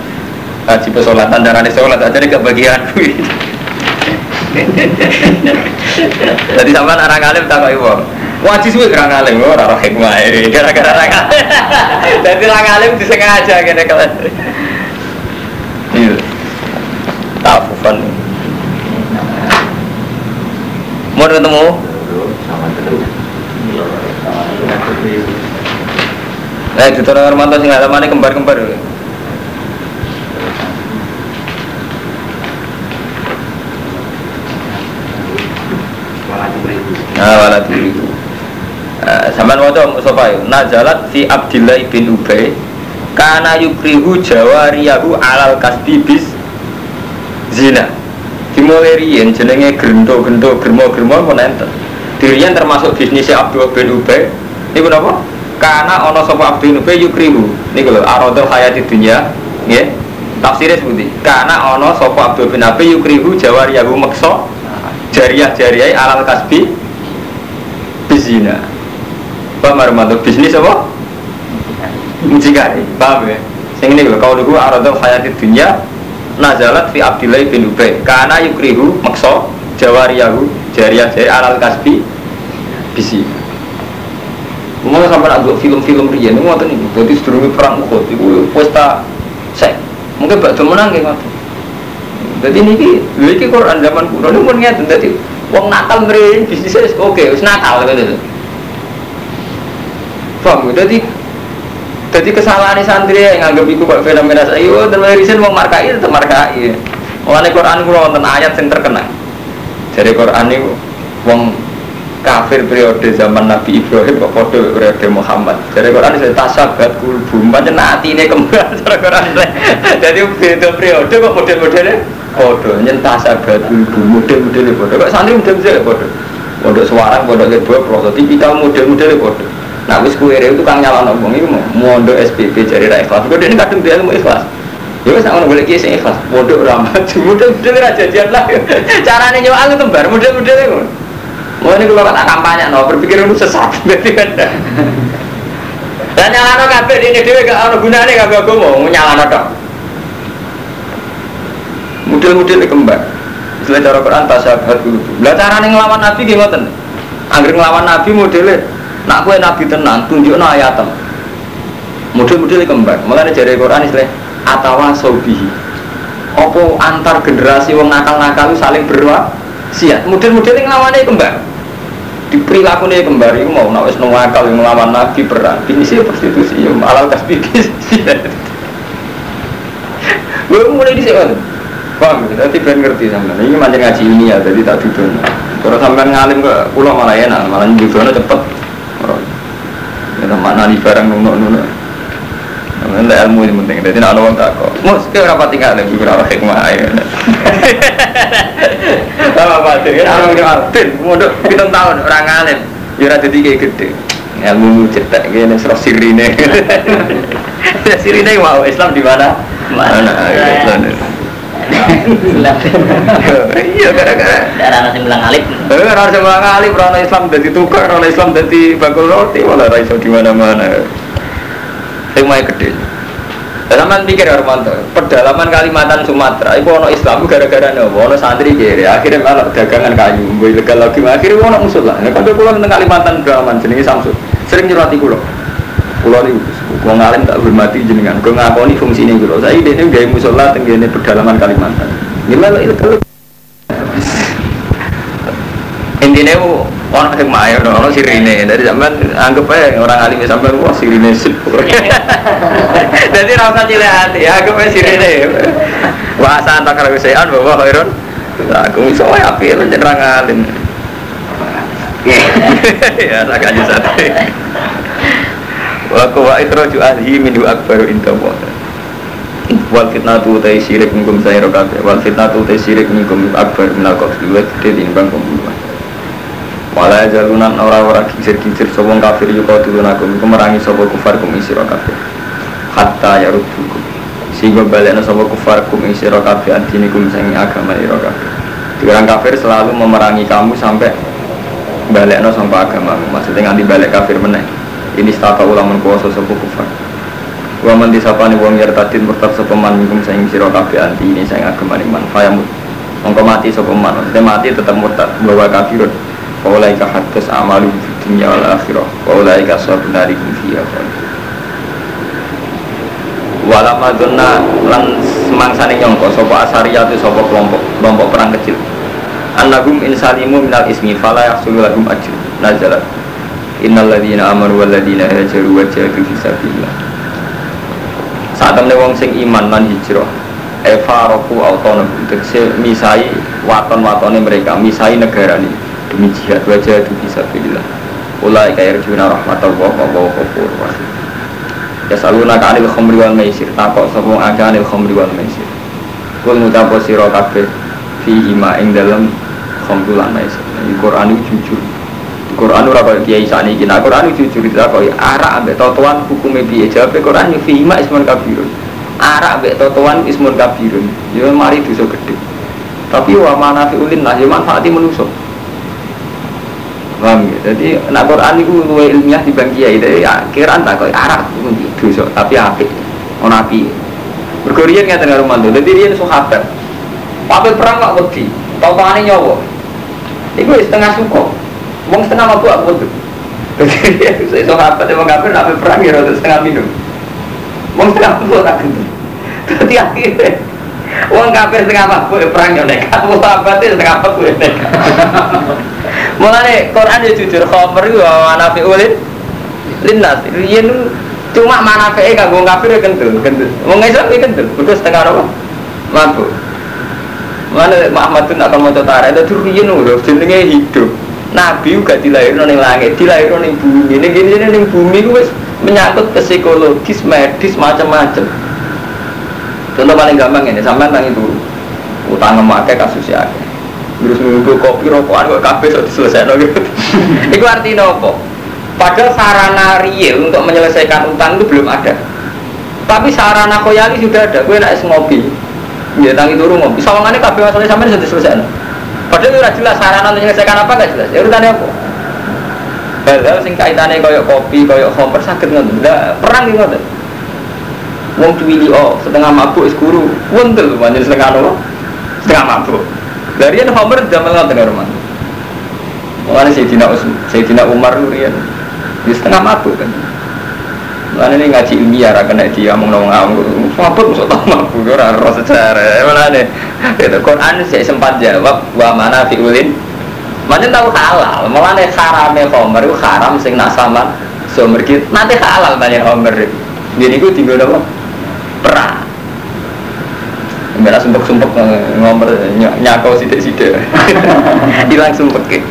ngaji pesolatan dan ada sholat aja nih kebagian jadi sama orang alim tak kau ibu wajib sih orang alim oh orang hikmah ini gara-gara orang alim. Jadi orang alim disengaja gini kalian iya. Tak fun mau ketemu Eh, di Torang Armanto sing ada mana kembar-kembar Nah, wala diriku. Sampeyan waca Mustafa yo, nazalat fi Abdillah bin Ubay kana yukrihu jawariyahu alal kasbi bis zina. Dimulai riyen jenenge gendo-gendo germo-germo mun enten. Dirian termasuk bisnisnya Abdul bin Ubay. Niku napa? Karena ono sapa Abdul bin Ubay yukrihu. Niku lho aradul hayati dunya, nggih. Tafsirnya seperti karena ono sapa Abdul bin Ubay yukrihu jawariyahu maksa jariah-jariah alal kasbi bizina paham Armando bisnis apa? mucikari paham ya yang ini kalau dulu aradul hayati dunia nazalat fi Abdillah bin Ubay karena yukrihu makso jawariyahu jariah jariah alal kasbi bisi mau sampai nak film-film rian ini mau nih jadi sedurungi perang Uhud itu pesta sek. Mungkin bakal menang kayak jadi ini ini Quran zaman kuno. Ini pun ngerti jadi uang nakal meren bisnisnya oke wis nakal gitu paham jadi jadi kesalahan santri yang nganggap itu kok fenomena saya itu dan riset uang markai tetap markai. Mulane Quran kulo wonten ayat yang terkenal. Dari Quran itu wong kafir periode zaman Nabi Ibrahim kok kode periode Muhammad. Dari Quran itu tasabat kulbu, pancen atine kembar cara Quran. Jadi beda periode kok model-modelnya kode nyen tasabat kulbu, model-modelnya kode. Kok santri model-modelnya kode. Pondok Semarang, Pondok Lebo, Pondok tipikal model-modelnya kode. Nah, wis kue itu tukang nyala wong iku mondok SPP jari ra ikhlas. Kok ini kadung dia ilmu ikhlas. Ya wis ngono boleh kiye sing ikhlas. Mondok ra maju, model-model ra jadian lah. Carane nyawal itu bar model-model ngono. Mau ini kalau kata kampanye, no, berpikir itu sesat, berarti kan. Dan nyalano kabeh di ini dewe gak ono gunane kabeh aku mau nyalano tok. Model-model kembar. Istilah cara Quran tasabat dulu. Lah carane nglawan Nabi nggih ngoten. Angger nglawan Nabi modele nak kowe Nabi tenan tunjukno ayatem. Model-model kembar. Mulane jare Quran istilah atawa sobihi. Apa antar generasi wong nakal-nakal saling berwa siat model-model yang lawannya kembar di perilaku nih kembali mau nak wis akal yang melawan nabi perang ini sih prostitusi ya malah kasih gue mulai di sini bang nanti ben ngerti sama ini macam ngaji ini ya jadi tak duduk. Kalau sampai ngalim ke pulau malah enak malah nyudono cepet. Ya mana nih barang nunuk nunuk Nanti ilmu ini penting, jadi nak orang tak kok. Mus, kau rapat tinggal lagi berapa hikmah ya. Sama batin, kan orang yang artin, mudah kita tahun orang alim, ya rada tiga gede. Ilmu cetak gini, serah sirine. sirine mau Islam di mana? Mana? Islam. Iya gara-gara Darah nasi bilang alif. Eh, orang sebelah ngalih, orang Islam jadi tukar, orang Islam jadi bakul roti, malah raiso di mana-mana. Hikmahnya gede. Zaman pikir Armanto, pedalaman Kalimantan Sumatera, itu ono Islam gara-gara nopo, ono santri kiri, akhirnya malah dagangan kayu, gue ilegal lagi, akhirnya ono musuh lah. Nah, kalau pulau tentang Kalimantan Brahman, jenenge Samsul, sering nyurati pulau. Pulau ini, gue ngalim tak hormati jenengan, gue ngakoni ini pulau. Saya ide ini gaya musola tenggine pedalaman Kalimantan. Gimana ilegal? Intinya orang hikmah ya, orang sirine. Dari zaman anggap aja orang alim sampai wah sirine sip. Jadi rasa cilik hati, anggap aja sirine. Wah santak kalau bawa khairun. Aku bisa wae api lu jeneng alim. Ya tak aja sate. Wa kuwa ikraju ahli min akbaru inta wa. Wal fitnatu ta syirik minkum sayro kabeh. Wal fitnatu ta syirik minkum akbar minal qatl wa gede timbang pembunuhan. Wala jalunan ora-ora kincir-kincir sapa kafir yuka dulunakum iku merangi sapa kufar kum isira kabeh. Hatta ya rubukum. Sehingga balekna sapa kufar kum isira kabeh antinikum sing agama ira kabeh. Diorang kafir selalu memerangi kamu sampai balekno sampai agama. Maksudnya nganti balik kafir meneh. Ini stata ulama kuasa sapa kufar. Wa man disapani wong yartadin murtad sapa man minkum sing sira kabeh anti ini sing agama iman fayamut. Mongko mati sapa man. Mati tetap murtad bahwa kafirun. Waulaika hadas amalu fi dunya wal akhirah Waulaika ashabun nari fiha Walama donna lan semangsane nyongko sapa asariyatu sapa kelompok kelompok perang kecil. Annahum insalimu minal ismi fala yahsulu lahum ajr nazalat. Innal ladzina amanu wal ladzina hajaru wa jahadu fi sabilillah. Saat temen wong sing iman lan hijrah Eva roku autonom misai waton-watone mereka misai negara ini demi jihad wajah itu bisa pilih ulai kaya rjuna rahmatullah wa wa kafur ya saluna ka anil khamri wal maisir takok sapa akeh anil khamri wal maisir. Kul mutapo sira kabeh fihi ma ing dalem khamru lan maisir. Iki Quran itu jujur. Quran ora kaya kiai saniki nah Quran itu jujur itu kaya arak ambek totoan hukume piye? Jawab Quran yo fihi ma ismun kabirun. Arak ambek totoan ismun kabirun. Yo mari dosa gede tapi wa manafi'ulin nah yo manfaati manusa Paham ya? Jadi nak Quran itu luwe ilmiah di bang kiai. Jadi ya kiraan tak kau Arab itu so, tapi api, on api. Tengah rumah tuh. Jadi dia sahabat. Papel perang wedi. Tahu tangannya nyawa. Iku setengah suko. Wong setengah mabuk aku tuh. Jadi sahabat emang kafir nak perang ya rata setengah minum. Wong setengah mabuk tak gitu. Jadi akhirnya Wong kafir setengah mabuk perang ya nekat. Wong setengah mabuk ya nekat. Mulane Quran ya jujur khabar itu mana ulin linnas. Yen cuma mana fe kanggo kafir ya kentul, kentul. Wong Islam ya kentul, kudu setengah apa? Mampu. Mana Muhammad tuh akan mau tara itu riyen lho jenenge hidup. Nabi juga dilahirno ning langit, dilahirno ning bumi. Ning gini ning bumi ku wis menyangkut psikologis, medis macam-macam. Contoh paling gampang ini, sampean tangi dulu. Utang memakai kasus ya terus nunggu kopi rokokan kok kafe sudah selesai no gitu itu artinya apa? Padahal sarana real untuk menyelesaikan utang itu belum ada. Tapi sarana koyali sudah ada. Gue naik ngopi ya tangi turu ngopi. Sawangannya kafe masalahnya sampai sudah selesai. Padahal itu jelas sarana untuk menyelesaikan apa nggak jelas. Ya urutannya apa? Hal-hal sing kaitannya koyok kopi koyok koper sakit nggak perang gitu nggak Wong cuwili oh setengah mabuk es guru, wontel manjen setengah no, setengah mabuk. Dari yang Homer zaman nggak dengar rumah. Mengenai Sayyidina Sayyidina Umar Nurian di setengah mabuk kan. Mana ini ngaji ilmiah, kena dia ngomong ngomong ngomong, mabuk musuh tahu mabuk, orang roh secara. Mana nih? Itu Quran saya sempat jawab, wa mana fiulin Macam tahu halal, malah nih haramnya homer itu haram sing nasaman sumber gitu. Nanti halal banyak homer. Jadi gue tinggal apa? Perang. Mereka sumpek-sumpek ngomer nyakau sidik-sidik. Hilang sumpek gitu.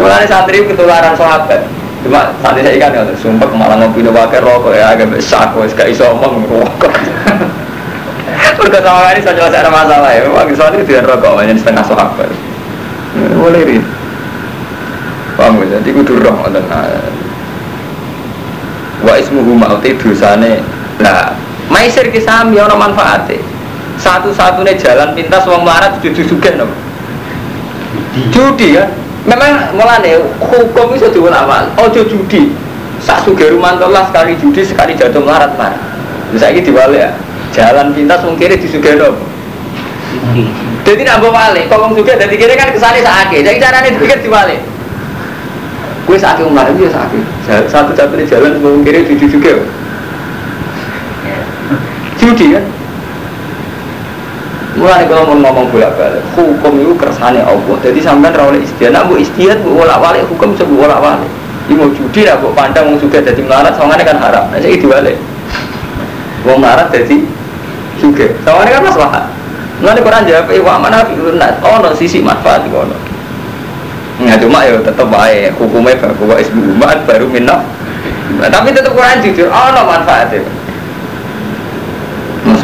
Mulai santri ketularan sahabat. Cuma santri saya ikan ya, sumpek malah ngopi no pakai rokok ya agak besar kok, gak iso omong rokok. Mereka sama ini saya selesai masalah ya, memang santri tidak rokok, hanya setengah sahabat. Boleh ini. Paham ya? Jadi kudu roh ngoten. Wa ismuhu mauti dosane. Nah, maisir ki sami ana manfaate. Satu-satunya jalan pintas wong melarat judi sugih no. Judi kan. Memang mulane hukum itu diulama. Ojo judi. Sak sugih rumantolah sekali judi sekali jatuh melarat mah. Bisa ini diwale ya. Jalan pintas wong kiri disugihno. Jadi nak bawa balik, kalau juga dari kiri kan ke sana sakit. Jadi caranya dipikir diwale. Gue sakit itu ya sakit. Satu satunya jalan sebelum kiri judi juga. Judi kan. Mulai kalau mau ngomong bolak balik, hukum itu kersane Allah. Jadi sampai rawale istiadat, nak bu istiadat bu bolak balik, hukum bu bolak balik. Ini mau judi lah, bu pandang mau juga jadi melarat, soalnya kan haram. Saya itu balik. Mau melarat jadi juga, soalnya kan masalah. Mulai Quran jawab, eh wa mana fi'unat, oh no sisi manfaat di kono. Nah cuma ya tetap baik, hukumnya baku wa isbu umat baru minna. Nah, tapi tetap Quran jujur, oh no manfaatnya.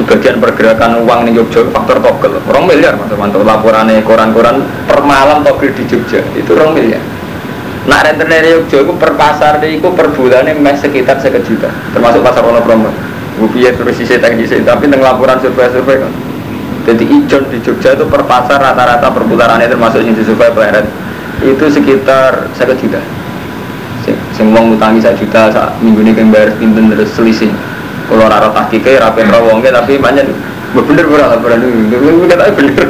Sebagian pergerakan uang di Jogja faktor togel, orang miliar mas mantap laporannya koran-koran per malam togel di Jogja itu orang miliar. Nah rentenir Jogja itu per pasar itu per bulannya mes sekitar sekitar juta, termasuk pasar Wonopromo. Gue terus sisi teknis tapi dengan laporan survei-survei kan. Jadi ijon di Jogja itu per pasar rata-rata perputarannya termasuk yang disurvei pleret itu sekitar satu juta. Sing wong ngutangi satu juta saat minggu ini kan bayar terus selisih. Kalau rara tahkike rapi rawongnya tapi banyak bener bener laporan itu, bener tapi bener.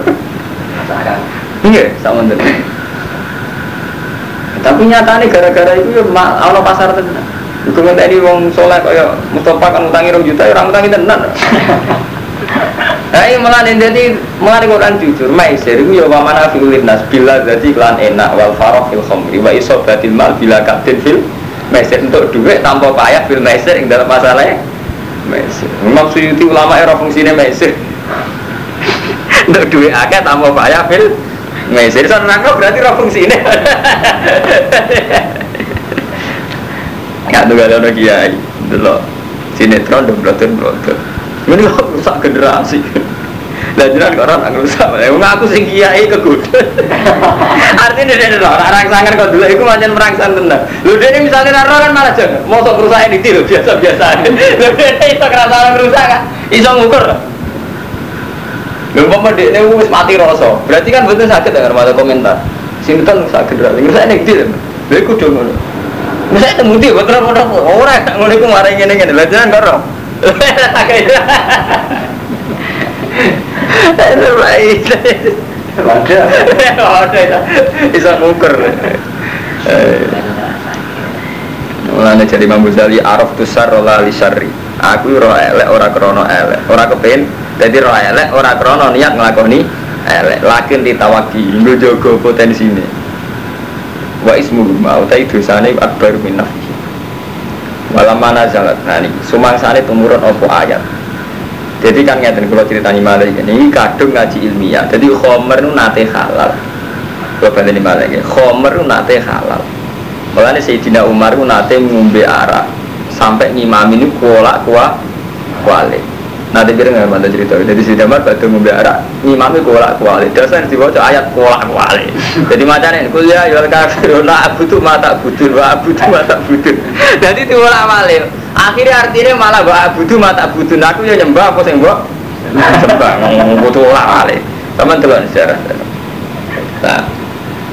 Iya, sama bener. Tapi nyatanya gara-gara itu ya Allah pasar tenan. Iku ngenteni wong soleh kaya Mustafa kan ngutangi 2 juta, orang ngutangi tenan. Nah, malah jadi malah Quran jujur, maisir itu ya mana fiulin nas bila jadi iklan enak wal faroh fil khomri wa isobatil mal bila kadin fil maisir untuk duit tanpa payah fil maisir yang dalam masalahnya maisir. Memang suyuti ulama era fungsinya maisir. untuk duit akeh tanpa payah fil maisir. So nangkep berarti era fungsinya. Nggak tuh gak ada kiai, dulu sinetron dong brotor brotor. Ini kok rusak generasi. Lah jenengan kok ora rusak. Wong aku sing kiai kegoda. Artinya dia ora orang sangar kok dulu iku pancen merangsang tenan. Lho dene misalnya ora kan malah jan mosok kerusakan iki lho biasa-biasa. Lho dene iso kerasan rusak kan. Iso ngukur. Lho umpama dekne wis mati rasa. Berarti kan betul sakit ya ada komentar. Sinten sakit ra. Rusak nek ndi lho. Lha iku do ngono. Misalnya temu dia, betul betul orang ngono iku marai ngene ngene. Lah kok Terbaik. Ada. Ada. Bisa ngukur. Mulane jadi Imam Ghazali araf tusar rola li syarri. Aku ora elek ora krono elek. Ora kepen dadi ora elek ora krono niat nglakoni elek. Lakin ditawaki nggo jaga potensine. Wa ismu ma utai dosane akbar min nafsi. Walam mana jalan nah ini sumangsane tumurun opo ayat jadi kan ngeten kalau ceritanya malah ini kadung ngaji ilmiah. Jadi khomer itu nate halal. Kalau balik malah ini khomer itu nate halal. Makanya Sayyidina Umar itu nate ngumbe arak. Sampai ngimam ini kuala kuah kuali. Nanti kira nggak mana cerita. Jadi Sayyidina Umar batu ngumbe arak ngimami kuala kuali. Dasar dibaca ayat kuala kuali. Jadi macamnya kuliah ya kafiruna abudu mata budun wa abudu mata budun jadi diulang malih akhirnya artinya malah gak abudu mata budun aku ya nyembah apa sih mbak nyembah ngomong butuh ulang malih. Teman teman sejarah. Nah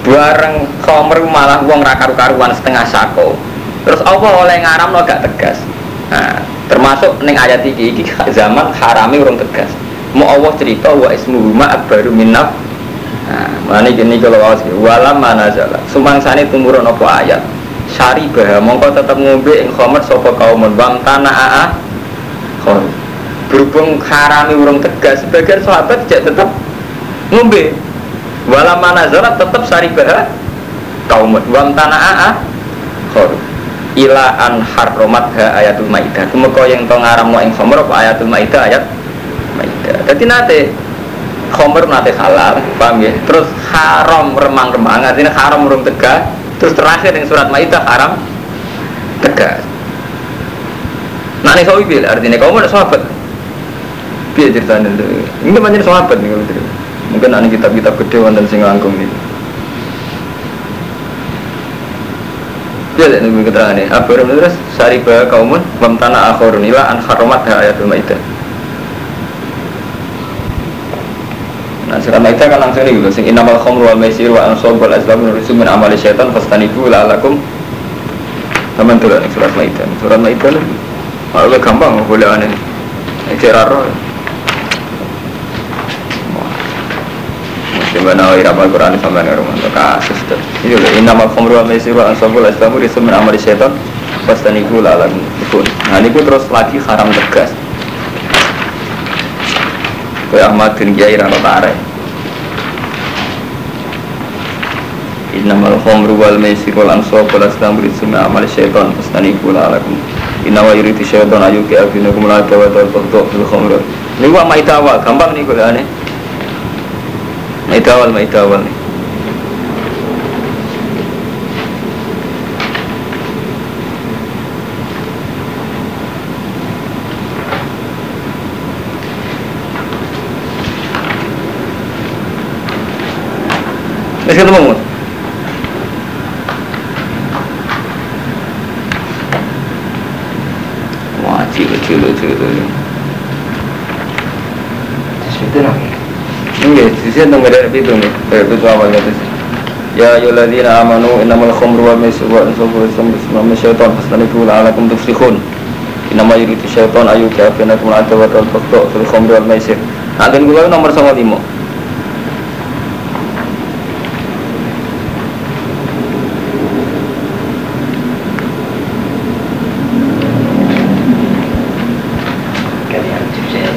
bareng komer malah uang rakaru karuan setengah sako. Terus Allah oleh ngaram lo gak tegas? Nah termasuk neng ayat ini, ini zaman harami orang tegas. Mau Allah cerita wa ismuhu ma akbaru minnaf. Nah, mana gini kalau awas walam mana jalan. Sumangsane tumurun apa ayat. Sari bah, mongko tetap ngombe ing khomer sapa kaumun bang tanah aa. Khon. Berhubung harami urung tegas, sebagian sahabat tidak tetap ngombe. Wala mana zarat tetap saribah kaum wam tanaa khor ila an harromat ha ayatul maidah kemeko yang to ngaramno ing khamr apa ayatul maidah ayat maidah dadi nate khamr nate halal paham ya terus haram remang-remang artinya haram urung tegak terus terakhir yang surat maidah haram tegak nah ini sawi bil artinya kamu ada sahabat. Biar ceritanya itu ini banyak sahabat nih kalau cerita. Mungkin ada kitab-kitab gede wonten sing langkung ini Ya, ini keterangan ini. Abu Rum terus saribah kaumun mamtana akhorun ila an haromat ayatul maidah. Surat Maidah kan langsung nih, sing inamal khamru wal maisir wa ansab wal azlam nurusu min amali syaitan fastanibu la'alakum Taman tuh nih surat Maidah. Surat Maidah lah. Kalau gampang boleh aneh. Muslim bana wa irabal Quran sama dengan rumah kasus tuh. Ini loh. Inamal khamru wal maisir wa ansab wal azlam nurusu min amali syaitan fastanibu la'alakum Nah, ini terus lagi haram tegas. Kaya Ahmad bin Kiai Innamal khomru wal maisir wal ansab wal aslam rizmi amal syaitan fastanibu la'alakum Inna wa yuriti syaitan ayu ki abinakum la tawa wal baghdha fil khomru Ini wa maitawa, gampang nih kula aneh Maitawal, maitawal nih Wis ketemu Mus? Wah, cilu cilu cilu. Sesuatu lagi. Beda itu awalnya itu. Ya ayyuhalladzina amanu innamal khamru wal maisir wal ansabu wal azlamu rizqun syaitan fastanibu la'alakum tuflihun. Innama yuridu syaitan ayu ka'afinakum al-adawa wal baghdha fil khamri wal maisir. Dan kula nomor 95. Kalian sukses.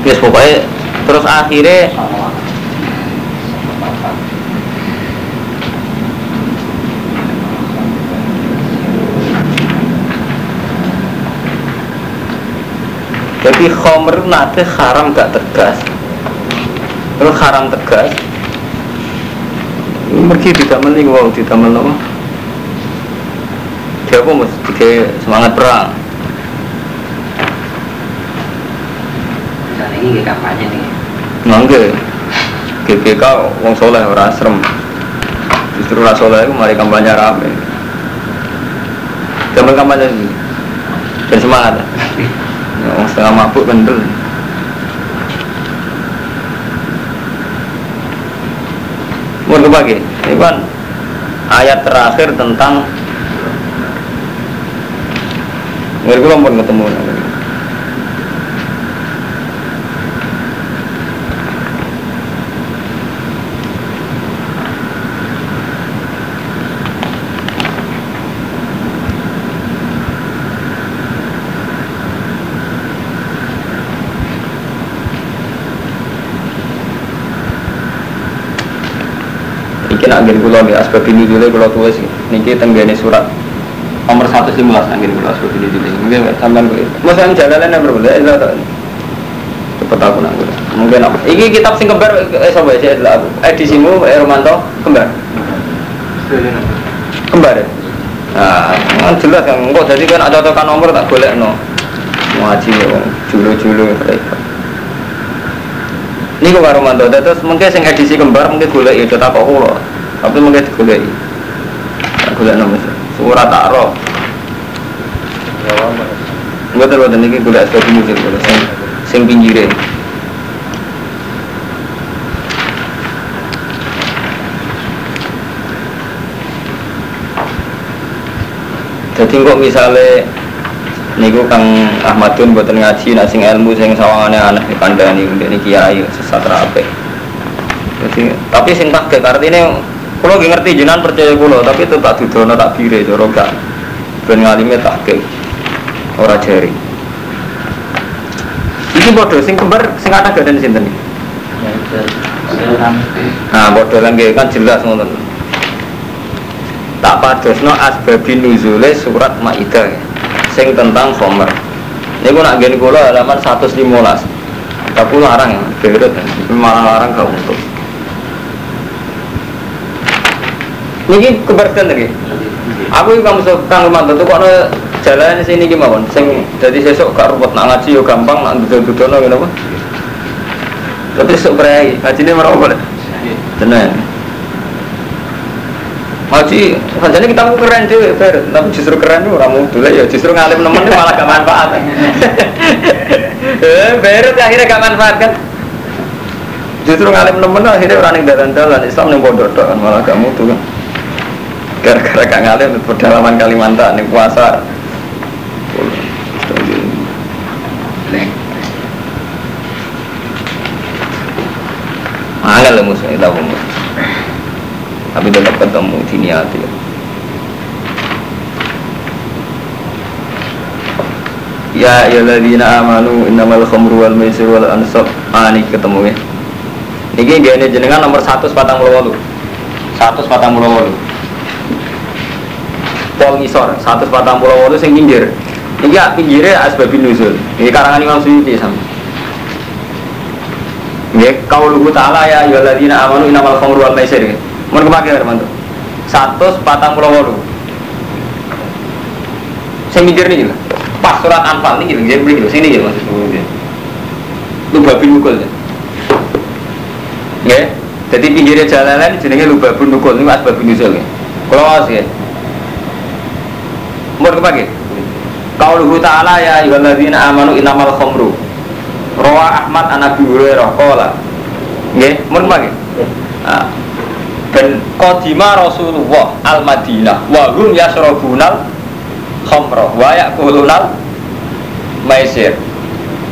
Yes, pokoknya terus akhirnya jadi khomer nate haram gak tegas. Terus haram tegas. Mergi tidak mending wow tidak menolong dia mas? Tiga semangat perang. Ini kampanye nih. Mangga GBK wong soleh ora asrem. Justru ora soleh itu mari kampanye rame. Zaman kampanye ini dan semangat. Ya, wong setengah mabuk kendel. Mau kebagi, ini kan ayat terakhir tentang Mereka pernah ketemu nak ngene kula nggih asbab ini dulu kula tulis niki tenggene surat nomor 111 nak ngene kula asbab ini dulu. Mungkin sampean. Mas yang jalalan berbeda itu tak. Cepet aku nak. Mungkin apa? Iki kitab sing kembar eh sapa sih aku. Edisimu eh Romanto kembar. Kembar ya? Nah, kan jelas kan kok jadi kan ada tekan nomor tak golek no. Ngaji ya julu-julu repot. Ini kok karo mantu, terus mungkin sing edisi kembar mungkin golek itu tak kok tapi mungkin digolek. Tak golek nama surat tak roh. Enggak terus dan ini golek sebagai musik golek sing sing pinggire. Jadi kok misalnya niku Kang Ahmadun buatan ngaji nak sing ilmu sing sawangane anak dikandani ini kiai sesat rapi. Jadi tapi sing tak kalau ngerti jenengan percaya kulo tapi itu tak dudono tak bire cara gak ben ngalime tahqiq ora jari. Iki bodoh, sing kembar sing gadan sinten? Nah, lan nggih, kan jelas ngono. Tak padosno asbabin nuzule surat Maidah sing tentang Khomer. Niku nak nggen kula halaman 115. Tapi larang ya, berut malah larang gak untuk. Niki keberatan lagi. Aku iki kamu kang Romanto tuh kok jalan sini gimana? Sing jadi sesuk gak ruwet nak ngaji yo gampang nak duduk-dudukno ngene apa? Tapi sok berai, ngajine mereka boleh. Tenan. Ngaji, sajane kita keren deh, Fer. Tapi justru keren tuh orang mutu ya, justru ini malah gak manfaat. Eh, Berit akhirnya gak manfaat kan? Justru ngalim nemen akhirnya orang yang dalan-dalan Islam yang bodoh kan malah gak mutu kan. Gara-gara gak ngalim pedalaman Kalimantan nih puasa. Angel lah musuhnya tahu. Tapi tetap ketemu di niat ya. Ya ladina amanu innamal khamru wal maisir wal ansab. Ah ini ketemu ya. Niki gene jenengan nomor 148. 148. Pol ngisor 148 sing pinggir. Niki ya pinggirnya asbabun nuzul. Ini karangan Imam Suyuti sama. Ya, kauluhu ta'ala ya ayyuhalladzina amanu innamal khamru wal maisir. Mun kemake teman tuh. 148. Sing mikir nih lah. Pas surat Anfal nih gitu, jadi beli sini ya maksud gue. Lu babi mukul ya. Ya, jadi pinggirnya jalanan jenenge lu babi mukul ini asbab nuzul ya. Kalau ya. Mun kemake. Kauluhu ta'ala ya ayyuhalladzina amanu innamal khamru Rawa Ahmad an Abi Hurairah qala. Nggih, mun mangke. Nah, dan qadima Rasulullah al Madinah wa hum yasrabunal khamra wa yaqulunal maisir.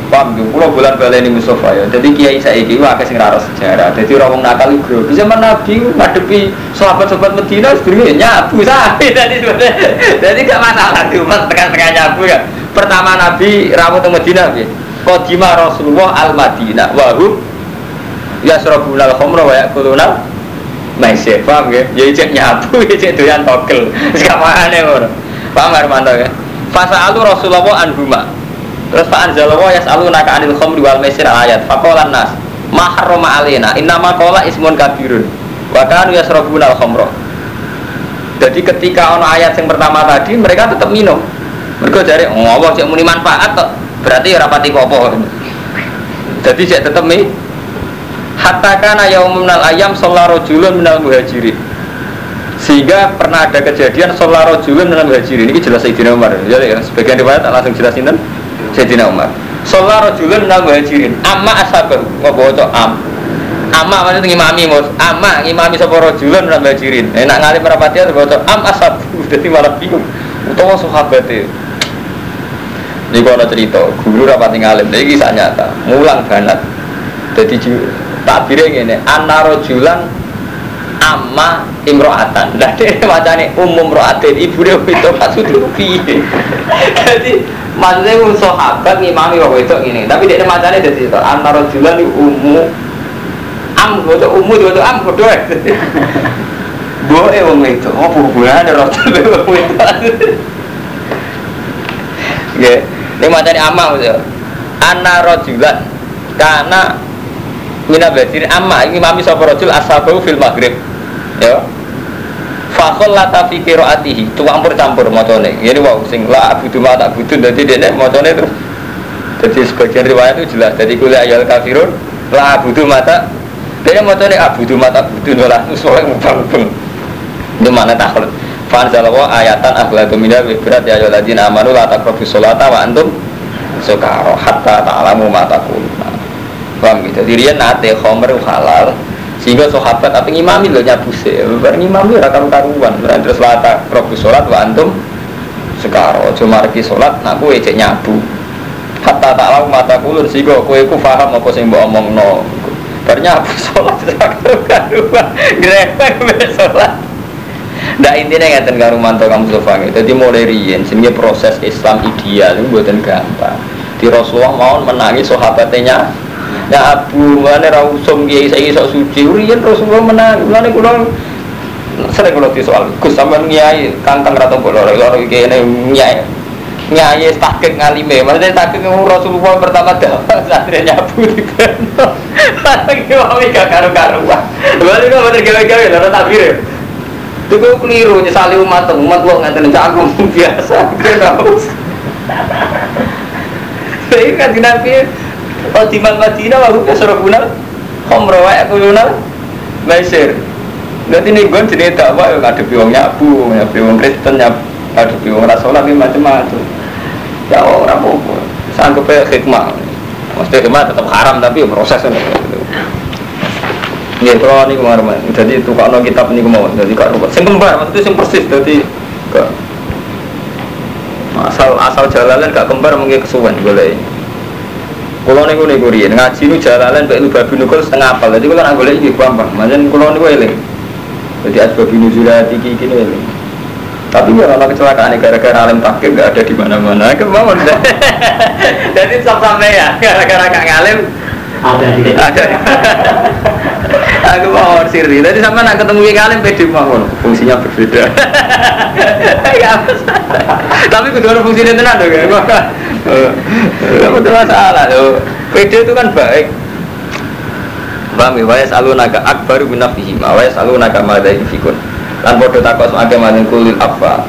Paham gitu, pulau bulan balik ini Mustafa ya. Jadi kiai saya ini wah sing raro sejarah. Jadi orang nakal itu Di zaman Nabi ngadepi sahabat-sahabat Medina Sebenarnya nyabu. Sapi Jadi jadi gak masalah Cuma tengah-tengah nyabu ya. Pertama Nabi rawat ke Medina ya Kodima Rasulullah al Madinah wahum yasrabuna al khamra wa yakuluna maisir. Paham ya ya cek nyabu ya cek doyan togel. Sekamane ngono. Paham Armando ya? Fasa alu Rasulullah anhuma terus fa anzalallah yas'aluna ka anil khamri wal maisir ayat faqala nas ma harrama alaina innama qala ismun kabirun. Wa kanu yasrabuna al khamra. Jadi ketika ono ayat yang pertama tadi mereka tetap minum. Mereka cari Allah cek muni manfaat kok. Berarti rapati popo jadi cek tetap nih hatta kana yaumul ayam sallallahu rajulun minal muhajirin. Sehingga pernah ada kejadian sallallahu rajulun minal muhajirin. Ini jelas Sayyidina Umar. Ya, ya sebagian riwayat langsung jelasin kan Sayyidina Umar. Sallallahu rajulun minal muhajirin amma asabah ngopo to? Am. Amma maksudnya ngimami mus amma ngimami sapa rajulun minal muhajirin enak ngalim rapati to? Am asab jadi malah bingung. Utawa sahabate. Ini kalau cerita, guru rapat ngalim, ini kisah nyata, ngulang banget. Jadi takbirnya gini, anaro julan amma imro'atan. Nah dia macamnya umum ro'atin, ibu dia itu maksudnya piye. Jadi maksudnya sahabat ngimami waktu itu gini, tapi dia macamnya jadi itu, anaro julan itu umum am, itu umum itu am, kudu Boe wong itu, oh hubungannya rotan wong itu. Ya, ini macam ini amma maksudnya. Anna rojulan karena mina badir amma ini mami sapa rojul asabahu fil maghrib. Ya. Fakol lata fi qiraatihi, tu campur campur macane. Ini wow sing la abudu ma tak budu dadi dene macane terus. Jadi sebagian riwayat itu jelas. Jadi kuliah ayat kafirun la abudu mata dia macane abudu mata budu lah soalnya mubang-mubang. Itu mana takut. Fanzalawa ayatan akhlatu minal wibrat ya ayyuhalladzina amanu la taqrabu sholata wa antum sukara hatta ta'lamu ma taquluna. Paham gitu. Jadi dia nate khomer halal sehingga sahabat tapi ngimami lho nyabu sih. Bareng ngimami ora karu-karuan. Berarti terus la taqrabu sholat wa antum sukara. Cuma margi sholat nak kowe cek nyabu. Hatta ta'lamu ma taqulun sehingga kowe ku paham apa sing mbok omongno. Bar nyabu sholat karu-karuan. Grepek sholat. Nah intinya ngeten karo mantu kamu sofa Jadi mulai riyen sehingga proses Islam ideal itu buatan gampang. Di Rasulullah mau menangi sahabatnya Ya Abu, mana ra usum kiai saiki sok suci. Riyen Rasulullah menang. Mulane kula sering kula soal Gus sampean kiai kangkang ra tau kula loro iki kene nyai. Nyai takik ngalime, maksudnya takik Rasulullah pertama dah santri nyabu di bento. Lagi mau gak karu-karuan. Berarti kok bener gawe-gawe lho takbir. Itu gue keliru nyesali umat umat lo nganterin aku biasa. Kira Tapi kan Nabi Oh di Madinah waktu ke Surabaya Khomro wae kulunal Maisir Nanti nih gue jenis dakwah ya ada biwang nyabu, ya biwang Kristen, ya ada biwang Rasulullah, ini macam-macam. Ya orang apa sanggup ya hikmah. Maksudnya hikmah tetap haram tapi ya proses kan. Nggih, kalau ini kemarin, jadi tukang kitab ini kemauan, jadi kak rubat. Sing kembar, maksudnya sing persis, jadi asal asal jalalan gak kembar mungkin kesuwen boleh. Kalau nih gue nih ngaji nu jalalan lu babi nukul setengah apal, jadi kalau nggak boleh ini gampang. Macam kalau nih gue eling, jadi asbabi nuzulati kiki kini eling. Tapi ya kalau kecelakaan gara-gara alim takdir gak ada di mana-mana, kemauan. Jadi sampai ya, gara-gara gak ngalim ada di ada. Aku mau siri. Tadi sama nak ketemu yang alim pede mawon, fungsinya berbeda. Ya, tapi kedua fungsinya tenan dong ya. Kamu tuh masalah tuh. Pede itu kan baik. Paham ya? Wa yasalunaka akbaru min nafsihi ma wa yasalunaka ma dha fikun. Lan padha takos ake maning kulil afa.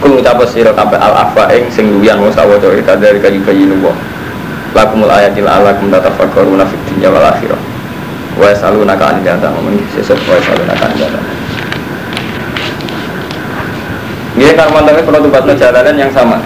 Kul ngucap sira kabeh al afa ing sing luwihan wong sawaca ita dari kayu bayi nuwa. Lakumul ayatil alakum tatafakkaruna fid dunya wal akhirah. Wa yasalunaka anil jannah ngomong sesuk wa yasalunaka anil jannah. Dia kan mantannya penutupan jalanan yang sama.